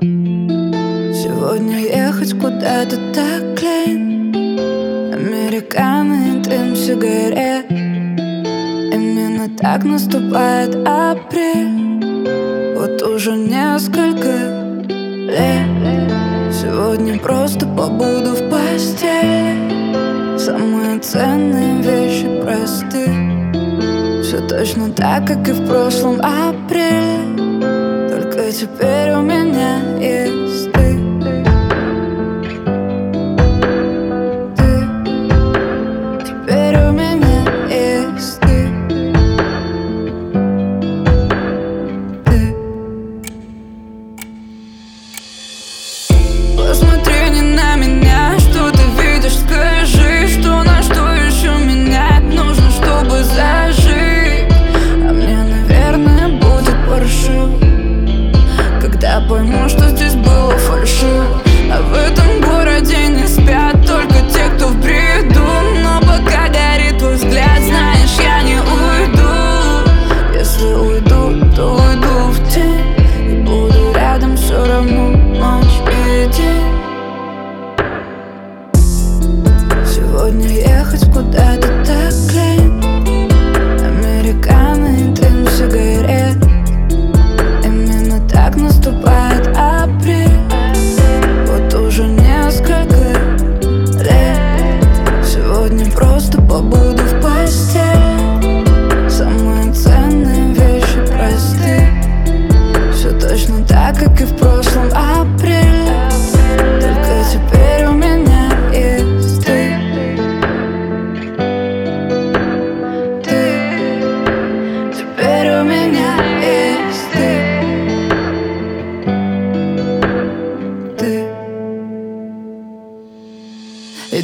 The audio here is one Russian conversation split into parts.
Сегодня ехать куда-то так лень. Американо и дым сигарет. Именно так наступает апрель. Вот уже несколько лет. Сегодня просто побуду в постели. Самые ценные вещи просты. Все точно так, как и в прошлом апреле Только теперь у меня есть ты. Ты. Теперь у меня есть ты. Ты. Посмотри не на меня, пойму, что здесь было фальшиво. А в этом городе не спят только те, кто в бреду. Но пока горит твой взгляд, знаешь, я не уйду. Если уйду, то уйду в тень. И буду рядом все равно ночь и день. Сегодня ехать куда-то так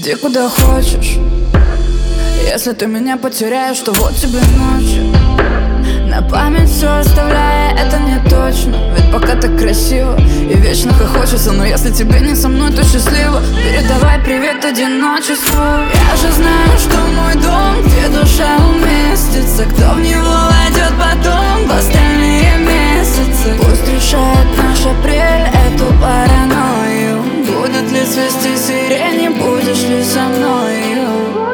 Иди куда хочешь. Если ты меня потеряешь, то вот тебе ночь. На память все оставляя, это не точно. Ведь пока так красиво и вечно хочется Но если тебе не со мной, то счастливо. Передавай привет одиночеству. Я же знаю, что мой дом, где душа уместится Кто в него войдет Будет ли свести сирени, будешь ли со мною